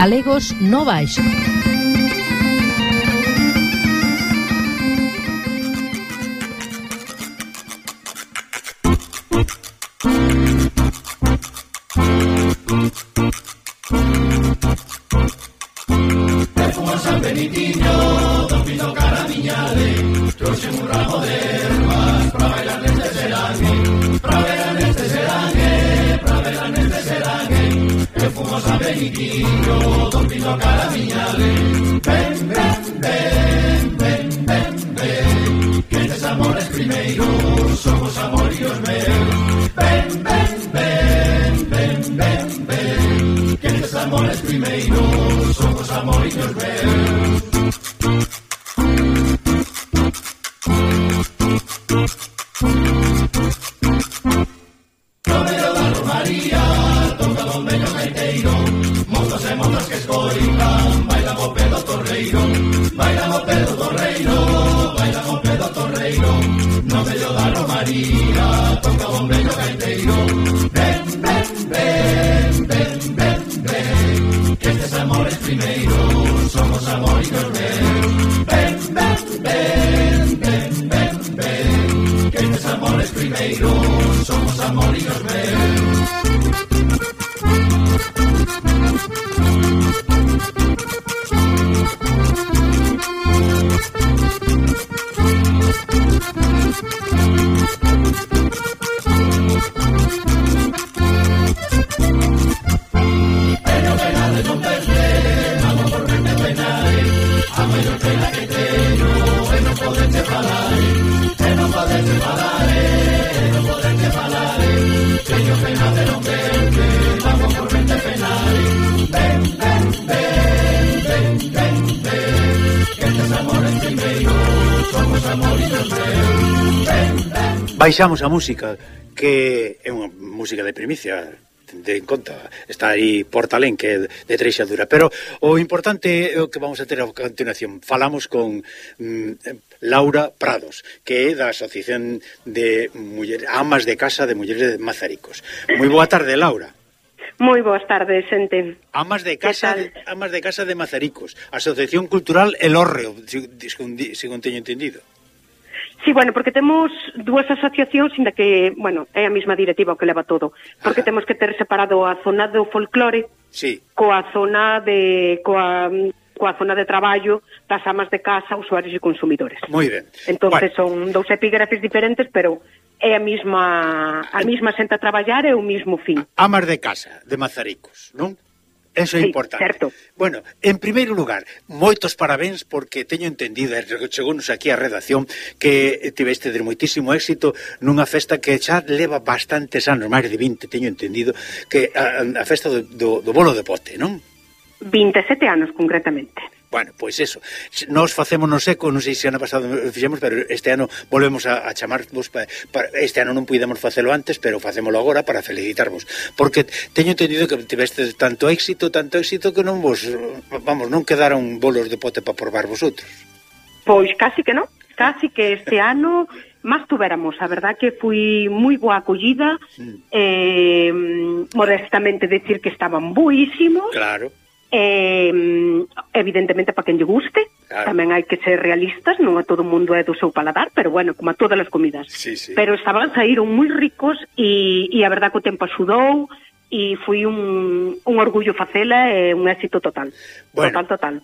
galegos no baixo. chiquillo, Don Pino Caramiñale. Ven, ven, ven, ven, ven, ven, que tes amores primeiro somos amoríos meus. Ven, ven, ven, ven, ven, ven, que tes amores primeiro son os amoríos. toca o vello gaiteiro Ven, ven, ven, ven, ven, ven Que estes amores somos amor os amoricos ben Ven, ven, ven, ven, ven, ven Que estes amores primeiros son os amoricos baixamos a música, que é unha música de primicia, de en conta, está aí Portalén que é de Treixadura, pero o importante é o que vamos a ter a continuación. Falamos con mm, Laura Prados, que é da Asociación de Muller, Amas de Casa de Mulleres de Mazaricos. Moi boa tarde, Laura. Moi boas tardes, xente. Amas de casa de, Amas de Casa de Mazaricos, Asociación Cultural El Orreo, según, según teño entendido. Sí, bueno, porque temos dúas asociacións inda que, bueno, é a mesma directiva o que leva todo, porque Ajá. temos que ter separado a zona do folclore sí. coa zona de coa coa zona de traballo das amas de casa, usuarios e consumidores. Moi ben. Entonces bueno. son dous epígrafes diferentes, pero é a mesma a mesma senta a traballar e o mesmo fin. Amas de casa de Mazaricos, non? Eso é importante. Certo. Bueno, en primeiro lugar, moitos parabéns porque teño entendido, e chegounos aquí a redacción, que tiveste de moitísimo éxito nunha festa que xa leva bastantes anos, máis de 20, teño entendido, que a, a festa do, do, do bolo de pote, non? 27 anos, concretamente. Bueno, pois eso. nos facemos no seco, non sei se ano pasado fixemos, pero este ano volvemos a, a chamarvos para, pa, este ano non puidemos facelo antes, pero facémolo agora para felicitarvos, porque teño entendido que tiveste tanto éxito, tanto éxito que non vos, vamos, non quedaron bolos de pote para probar vosotros. Pois casi que non, casi que este ano máis tuveramos, a verdad que fui moi boa acollida, sí. eh, modestamente decir que estaban buísimos, claro Eh, evidentemente para quen lle guste claro. tamén hai que ser realistas non a todo mundo é do seu paladar pero bueno, como a todas as comidas sí, sí. pero estaban saíron moi ricos e, e a verdad que o tempo axudou e foi un, un orgullo facela e un éxito total bueno, total, total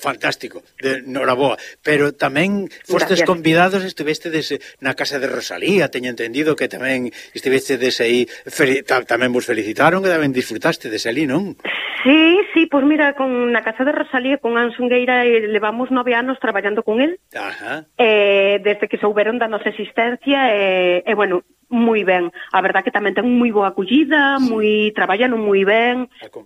fantástico, de Noraboa. Pero tamén fostes Gracias. convidados, estivestedes na casa de Rosalía, teño entendido que tamén estivestedes aí, fel, tamén vos felicitaron que tamén disfrutastedes ali, non? Sí, sí, pois pues mira, con na casa de Rosalía, con Ansungueira, eh, levamos nove anos traballando con él. Ajá. Eh, desde que souberon da nosa existencia, eh, e eh, eh, bueno, moi ben. A verdad que tamén ten moi boa acollida, sí. moi traballan ah, eh, moi ben,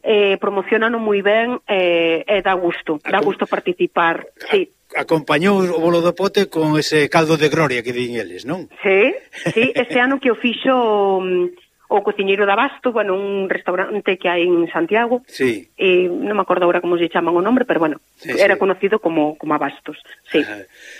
eh, promocionan moi ben e eh, eh, dá gusto, dá gusto participar. A... Sí acompañou o bolo do pote con ese caldo de gloria que din eles, non? Sí, sí, este ano que o fixo mm, o cociñeiro da Basto, bueno, un restaurante que hai en Santiago. Sí. Eh, non me acordo agora como se chaman o nombre, pero bueno, sí, era sí. conocido como como Abastos. Sí.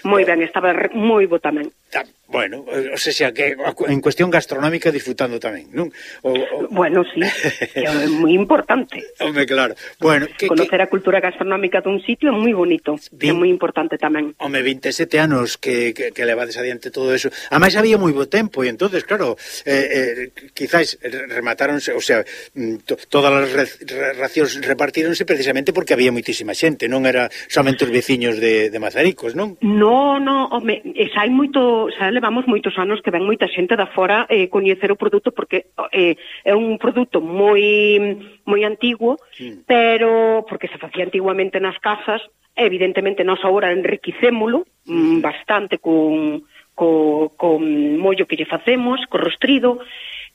Moi eh, ben, estaba moi bo tamén. Ta, bueno, o sea, xa que en cuestión gastronómica disfrutando tamén, non? O, o... Eh, bueno, sí, é moi importante. Home, claro. Bueno, que, Conocer que... a cultura gastronómica dun sitio é moi bonito, Vin... é moi importante tamén. Home, 27 anos que, que, que levades adiante todo eso. Ademais, había moi bo tempo, e entonces, claro, eh, eh, quizá Quizáis rematáronse, o sea, mm, to, todas as racións repartíronse precisamente porque había moitísima xente, non era somente os veciños de, de Mazaricos, non? No, no, home, eh, xa hai moito, xa levamos moitos anos que ven moita xente da fora eh, coñecer o produto porque eh, é un produto moi moi antigo, sí. pero porque se facía antiguamente nas casas, evidentemente nós agora enriquecémolo mm, bastante con, co, con mollo que lle facemos, co rostrido,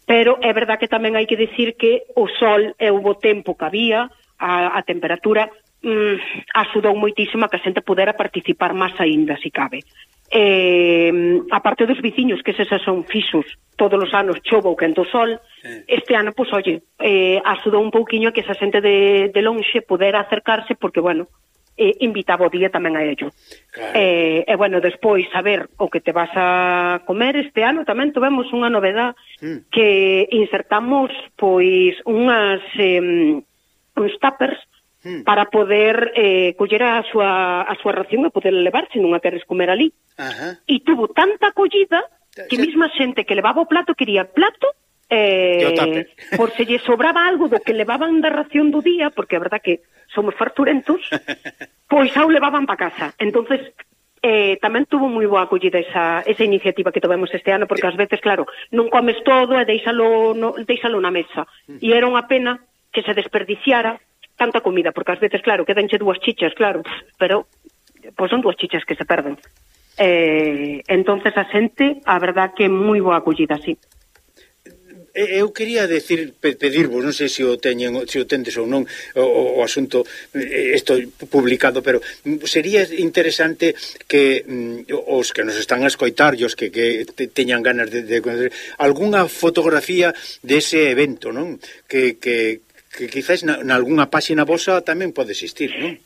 pero é verdad que tamén hai que dicir que o sol e o bo tempo que había, a, a temperatura, mm, axudou moitísimo a que a xente pudera participar máis aínda, se si cabe. Eh, a parte dos viciños, que esas son fixos, todos os anos chova que quento sol, eh. este ano, pois, pues, oye, eh, axudou un pouquiño a que esa xente de, de lonxe pudera acercarse, porque, bueno, eh, invitaba o día tamén a ello. Claro. Eh, e bueno, despois, saber o que te vas a comer este ano, tamén tivemos unha novedad mm. que insertamos pois unhas eh, uns tuppers mm. para poder eh, coller a súa, a súa ración e poder levar se non a queres comer ali. Ajá. E tuvo tanta acollida que sí. mesma xente que levaba o plato quería plato eh, por se lle sobraba algo do que levaban da ración do día, porque a verdad que somos farturentos, pois xa o levaban para casa. Entonces eh, tamén tuvo moi boa acollida esa, esa iniciativa que tovemos este ano, porque ás veces, claro, non comes todo e deixalo, no, deixalo na mesa. Mm. E era unha pena que se desperdiciara tanta comida, porque ás veces, claro, quedanche dúas chichas, claro, pero pois son dúas chichas que se perden. Eh, entonces a xente, a verdad que moi boa acollida, sí. Eh, eu quería decir pedirvos, non sei se o teñen se o tendes ou non o, o asunto eh, isto publicado, pero sería interesante que mm, os que nos están a escoitar e os que, que teñan ganas de, de conocer algunha fotografía dese evento, non? Que, que, que quizás na, na algunha páxina vosa tamén pode existir, non?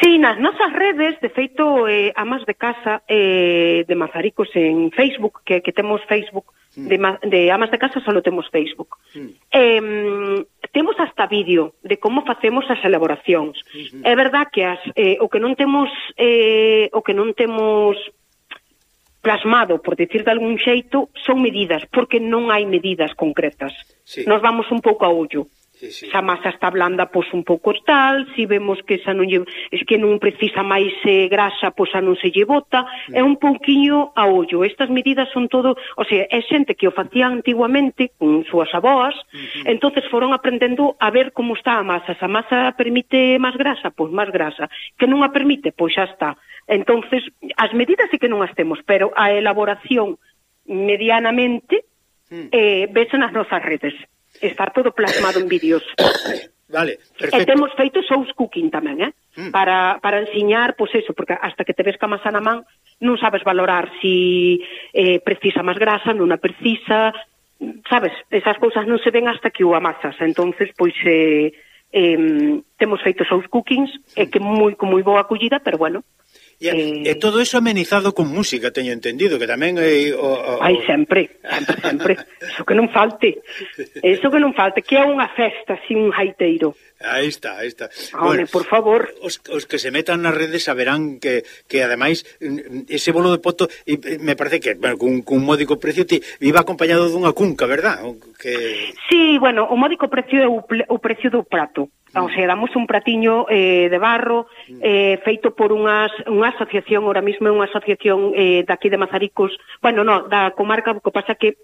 Sí, nas nosas redes, de feito, eh, amas de casa eh, de Mazaricos en Facebook, que, que temos Facebook, mm. de, de amas de casa só temos Facebook. Mm. Eh, temos hasta vídeo de como facemos as elaboracións. Mm-hmm. É verdad que as, eh, o que non temos eh, o que non temos plasmado, por decir de algún xeito, son medidas, porque non hai medidas concretas. Sí. Nos vamos un pouco a ollo sí, sí. xa masa está blanda pois un pouco tal, si vemos que xa non lle, es que non precisa máis eh, graxa, pois xa non se lle bota, é un pouquiño a ollo. Estas medidas son todo, o sea, é xente que o facía antiguamente con súas aboas, entonces foron aprendendo a ver como está a masa, se a masa permite máis grasa, pois máis grasa, que non a permite, pois xa está. Entonces, as medidas sí que non as temos, pero a elaboración medianamente mm. eh, vese nas nosas redes está todo plasmado en vídeos. Vale, perfecto. E temos feito shows cooking tamén, eh? Mm. Para, para ensiñar, pois pues eso, porque hasta que te ves ca masa na man, non sabes valorar si eh, precisa máis grasa, non a precisa, sabes, esas cousas non se ven hasta que o amasas. entonces pois, eh, eh, temos feito shows cookings, mm. e que moi, con moi boa acollida, pero bueno, E, eh, e todo iso amenizado con música, teño entendido, que tamén é... O, o, Ai, sempre, sempre, sempre. Iso que non falte. Iso que non falte, que é unha festa, sin un jaiteiro. Aí está, aí está. Home, bueno, por favor. Os, os que se metan nas redes saberán que, que ademais, ese bolo de poto, me parece que, bueno, cun, cun módico precio, ti, iba acompañado dunha cunca, verdad? Que... Sí, bueno, o módico precio é o, o precio do prato. Ou sea, damos un pratiño eh, de barro mm. eh, feito por unhas, unha asociación, ora mismo é unha asociación eh, daqui de Mazaricos, bueno, no, da comarca, o que pasa que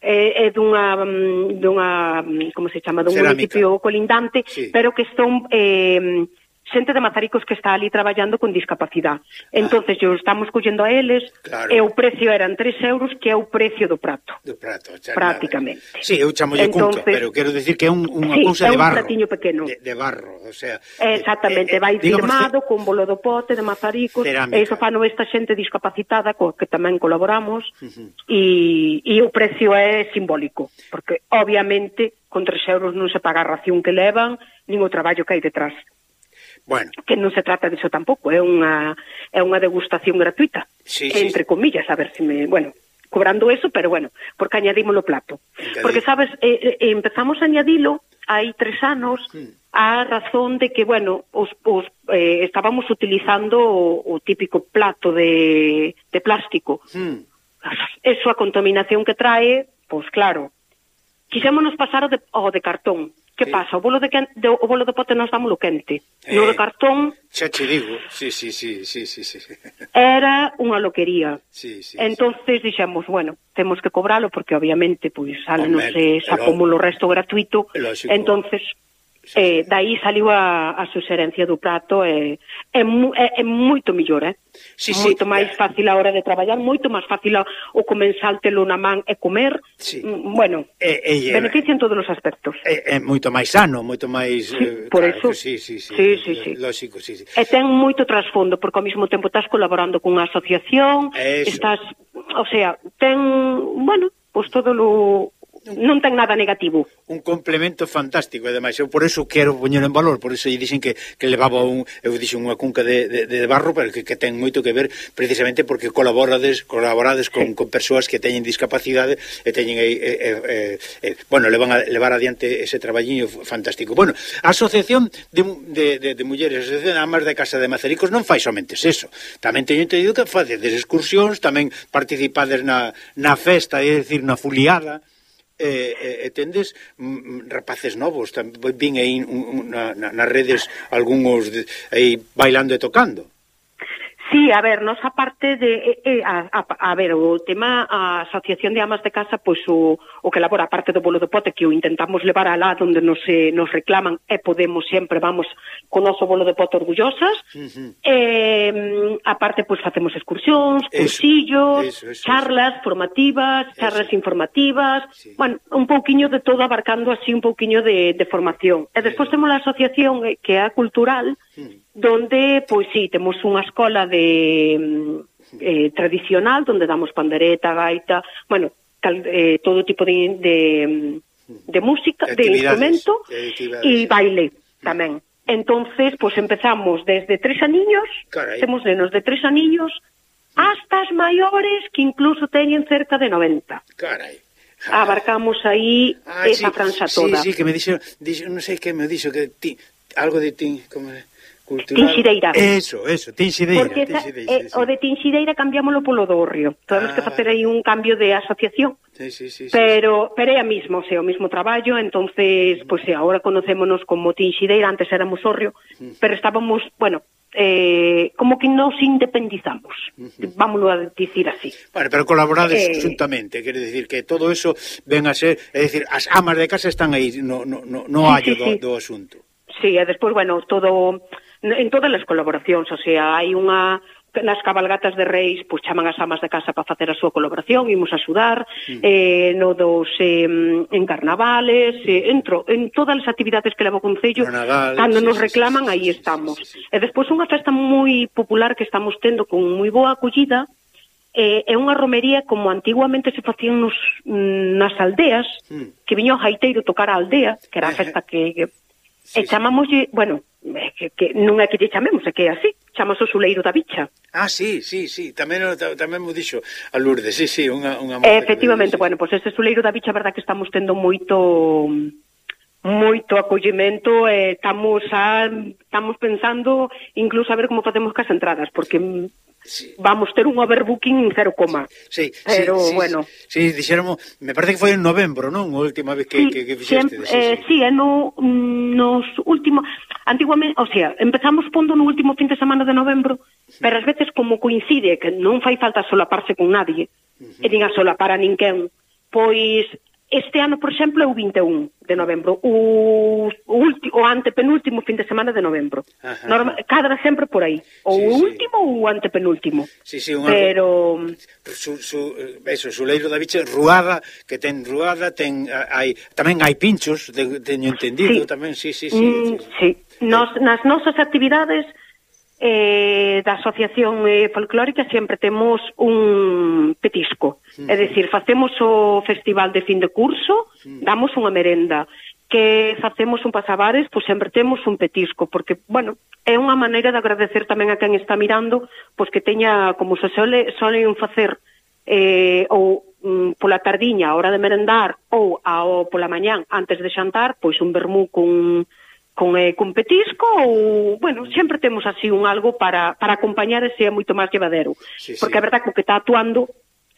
eh, é dunha, mm, dunha mm, como se chama, dun Cerámica. municipio colindante, sí. pero que son eh, xente de Mazaricos que está ali traballando con discapacidade. Ah. Entonces, ah. yo estamos collendo a eles claro. e o precio eran 3 euros, que é o precio do prato. Do prato, xa prácticamente. Nada. Sí, eu chamolle Entonces, pero quero decir que é un, unha sí, cousa de barro. É un platiño pequeno. De, de barro, o sea... Eh, Exactamente, eh, eh, vai firmado con bolo do pote de Mazaricos, Cerámica. e iso fano esta xente discapacitada co que tamén colaboramos, uh -huh. e, e o precio é simbólico, porque obviamente con 3 euros non se paga a ración que levan, nin o traballo que hai detrás. Bueno. Que non se trata diso tampouco, é unha é unha degustación gratuita. Sí, entre sí. comillas, a ver se si me, bueno, cobrando eso, pero bueno, porque añadimos o plato. Entendido. Porque sabes, eh, eh, eh empezamos a añadilo hai tres anos hmm. a razón de que, bueno, os, os eh, estábamos utilizando o, o típico plato de, de plástico. Hmm. Eso a contaminación que trae, pois pues claro. Quisémonos pasar o de, o de cartón, Que sí. pasa? O bolo de, quente, o bolo de pote nos dámolo quente. Eh, no de cartón... Xa te digo, sí, sí, sí, sí, sí, sí. Era unha loquería. Sí, sí, entonces sí. dixemos, bueno, temos que cobralo porque obviamente pois pues, sale, non sei, xa como o resto gratuito. Lógico. Entonces eh, dai saliu a, a suxerencia do prato e eh, é, é, é moito millor, eh? Sí, moito sí. máis fácil a hora de traballar, moito máis fácil o comensal telo na man e comer. Sí. Mm, bueno, eh, eh, beneficia en todos os aspectos. É eh, eh, moito máis sano, moito máis... Sí, eh, por claro, eso. Sí, sí, sí, sí, sí, sí. Lógico, sí, sí. E ten moito trasfondo, porque ao mesmo tempo estás colaborando cunha asociación, eso. estás... O sea, ten... Bueno, pois todo lo non ten nada negativo. Un complemento fantástico, e demais, eu por eso quero poñer en valor, por eso lle dixen que, que levaba un, eu dixen unha cunca de, de, de barro, pero que, que ten moito que ver precisamente porque colaborades, colaborades con, sí. con persoas que teñen discapacidade e teñen e, e, e, e bueno, levan a levar adiante ese traballiño fantástico. Bueno, a Asociación de, de, de, de Mulleres, a Asociación Amas de Casa de Macericos non fai somente eso, tamén teño entendido que facedes excursións, tamén participades na, na festa, é dicir, na fuliada e, e, e tendes mm, mm, rapaces novos, tamén vin aí mm, un, un, na, nas redes algúns aí bailando e tocando. Sí, a ver, nos aparte de eh, eh, a, a, a ver, o tema a Asociación de Amas de Casa, pois o, o que elabora a parte do bolo do pote que o intentamos levar alá onde nos eh, nos reclaman e podemos sempre vamos con o noso bolo de pote orgullosas. Uh -huh. Eh, aparte pois facemos excursións, cursillos, eso, eso, charlas eso. formativas, charlas eso. informativas, sí. bueno, un pouquiño de todo abarcando así un pouquiño de de formación. E despois temos a asociación eh, que é a cultural, uh donde, pois sí, temos unha escola de mm, eh, tradicional, donde damos pandereta, gaita, bueno, cal, eh, todo tipo de, de, mm, de música, de instrumento, eh, e baile tamén. Mm. Entonces, pois empezamos desde tres aniños, Carai. temos nenos de tres aniños, hasta as maiores que incluso teñen cerca de 90. Carai abarcamos aí ah, esa sí, franxa toda. Sí, sí, que me dixo, dixo non sei que me dixo que ti algo de tin, como cultural. Tinxideira. Eso, eso, Tinxideira. Porque esa, tinxideira, eh, sí. o de Tinxideira cambiámolo polo do Orrio. Temos ah, que facer aí un cambio de asociación. Sí, sí, sí, pero, sí. pero é a mismo, o sea, o mismo traballo, entonces, pois pues, agora conocémonos como Tinxideira, antes éramos Orrio, uh pero estábamos, bueno, eh, como que nos independizamos, uh -huh. vámonos a dicir así. Vale, pero colaborades eh... xuntamente, quere decir que todo eso ven a ser, é dicir, as amas de casa están aí, no, no, no, no sí, hallo sí, do, sí. do asunto. Sí, e despois, bueno, todo en todas as colaboracións, o sea, hai unha nas cabalgatas de reis pois chaman as amas de casa para facer a súa colaboración, imos a axudar, mm. eh, no dos eh, en carnavales, eh, entro, en todas as actividades que leva o Concello, cando sí, nos reclaman, sí, sí, aí estamos. Sí, sí, sí. E despois unha festa moi popular que estamos tendo con moi boa acollida, eh, é unha romería como antiguamente se facían nos, mm, nas aldeas, mm. que viño o jaiteiro tocar a aldea, que era a festa que, que Sí, e chamámoslle, bueno, que, que non é que lle chamemos, é que é así, chamamos o suleiro da bicha. Ah, sí, sí, sí, tamén, tamén mo dixo a Lourdes, sí, sí, unha... unha Efectivamente, bueno, pois pues ese suleiro da bicha, verdad que estamos tendo moito moito acollemento e eh, estamos a, estamos pensando incluso a ver como facemos cas entradas porque Sí. Vamos ter un overbooking en cero coma. Sí, sí, pero sí, bueno. Sí, sí dixéramos, me parece que foi en novembro, non? A última vez que sí, que, que fixeste. Sempre, sí, eh, sí, sí, eh, no nos últimos antiguamente, o sea, empezamos pondo no último fin de semana de novembro, sí. pero ás veces como coincide que non fai falta solaparse con nadie, uh -huh. e nin a solapar a ninguén, pois Este ano, por exemplo, é o 21 de novembro, o, ulti, o antepenúltimo fin de semana de novembro. Norma, cadra sempre por aí, ou sí, o último sí. ou o antepenúltimo. Sí, sí, unha... Pero su, su, eso, Suleiro da Viche, ruada, que ten ruada, ten hai tamén hai pinchos, teño entendido sí. tamén, sí, sí, sí. Mm, sí. sí. Nos, nas nosas actividades eh, da Asociación eh, Folclórica sempre temos un petisco. Sí. É dicir, facemos o festival de fin de curso, sí. damos unha merenda. Que facemos un pasabares, pois sempre temos un petisco, porque, bueno, é unha maneira de agradecer tamén a quen está mirando, pois que teña, como se sole, solen facer, eh, ou mm, pola tardiña, a hora de merendar, ou ao, pola mañán, antes de xantar, pois un vermú con con, eh, con petisco ou, bueno, sempre temos así un algo para, para acompañar ese é moito máis llevadero. Sí, sí. Porque a verdad que o que está actuando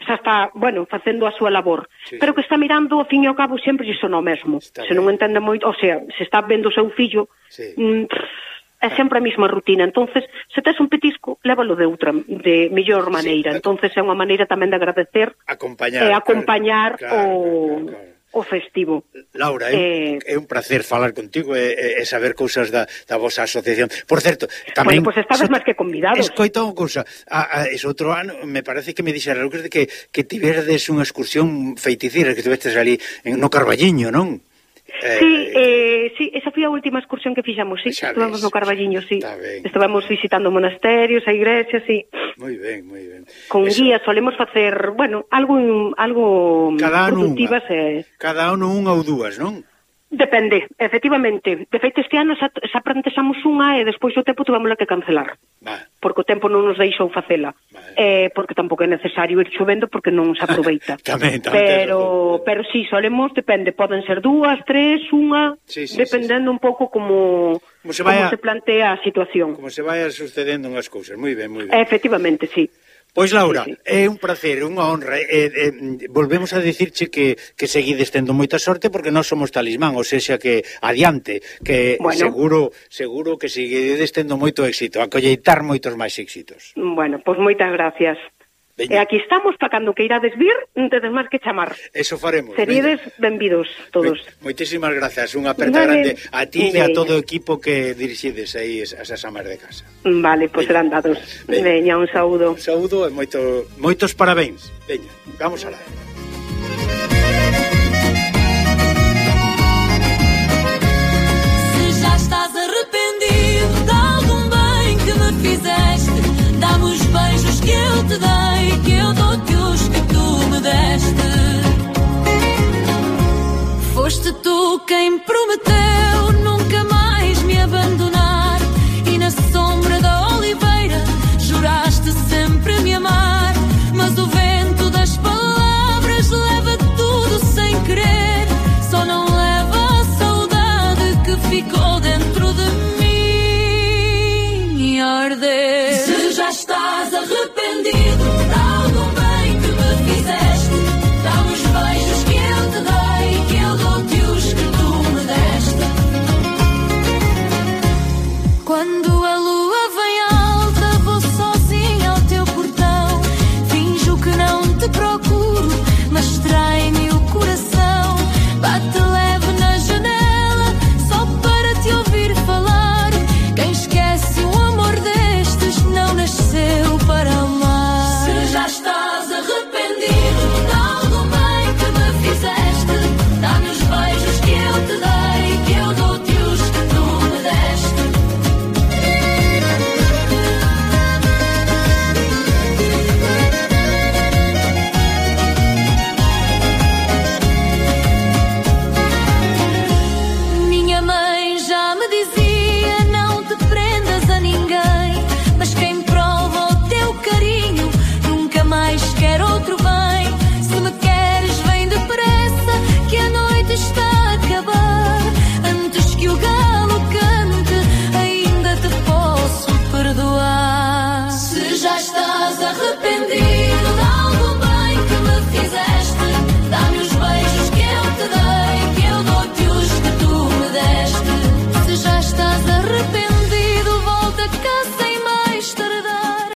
xa está, bueno, facendo a súa labor, sí, pero que está mirando ao fin e ao cabo sempre iso no mesmo. Está se non entende moito, o sea, se está vendo o seu fillo, sí. mm, é sempre a mesma rutina. Entonces, se tes un petisco, lévalo de outra, de mellor maneira. Sí, Entonces, é unha maneira tamén de agradecer acompañar, e acompañar claro, o... Claro, claro, claro o festivo. Laura, é, eh, é un placer falar contigo e, e saber cousas da, da vosa asociación. Por certo, tamén... Bueno, pois pues estades so, máis que convidados. Escoita unha cousa. A, a, es outro ano, me parece que me dixeron que, que tiverdes unha excursión feiticeira que tivestes ali en, no Carballiño, non? Eh, sí, eh, sí, esa foi a última excursión que fixamos, sí, Estuvamos ves, no Carballiño, sí. Estuvamos visitando monasterios, a igrexa, sí. Moi ben, moi ben. Con Eso. guía solemos facer, bueno, algo algo cada ano productivas. Unha. Eh... Cada ano unha ou dúas, non? Depende, efectivamente. De feito, este ano xa, xa plantexamos unha e despois o tempo tuvamos que cancelar. Vale. Porque o tempo non nos deixou facela. Vale. Eh, porque tampouco é necesario ir chovendo porque non se aproveita. tamén, tamén, pero, pero sí, solemos, depende, poden ser dúas, tres, unha, sí, sí, dependendo sí, sí. un pouco como, como, se, vaya, como se plantea a situación. Como se vaya sucedendo unhas cousas, moi ben, moi ben. Efectivamente, sí. Pois Laura, sí, sí. é un placer, unha honra. Eh, eh, volvemos a dicirche que, que seguides tendo moita sorte porque nós somos talismán, ou seja que adiante, que bueno. seguro seguro que seguides tendo moito éxito, a colleitar moitos máis éxitos. Bueno, pois moitas gracias. Veña. E aquí estamos para cando queirades vir, non tedes máis que chamar. Eso faremos. Serides benvidos todos. Ve, moitísimas grazas, unha aperta vale. grande a ti e a todo o equipo que dirixides aí esas amas de casa. Vale, pois pues, grandados. Veña. Veña, un saúdo. Un saúdo e moito, moitos parabéns. Veña, vamos alá. Se já estás arrependido de algum bem que me fizeste te dei, que eu dou-te os que tu me deste. Foste tu quem prometeu nunca mais me abandonar.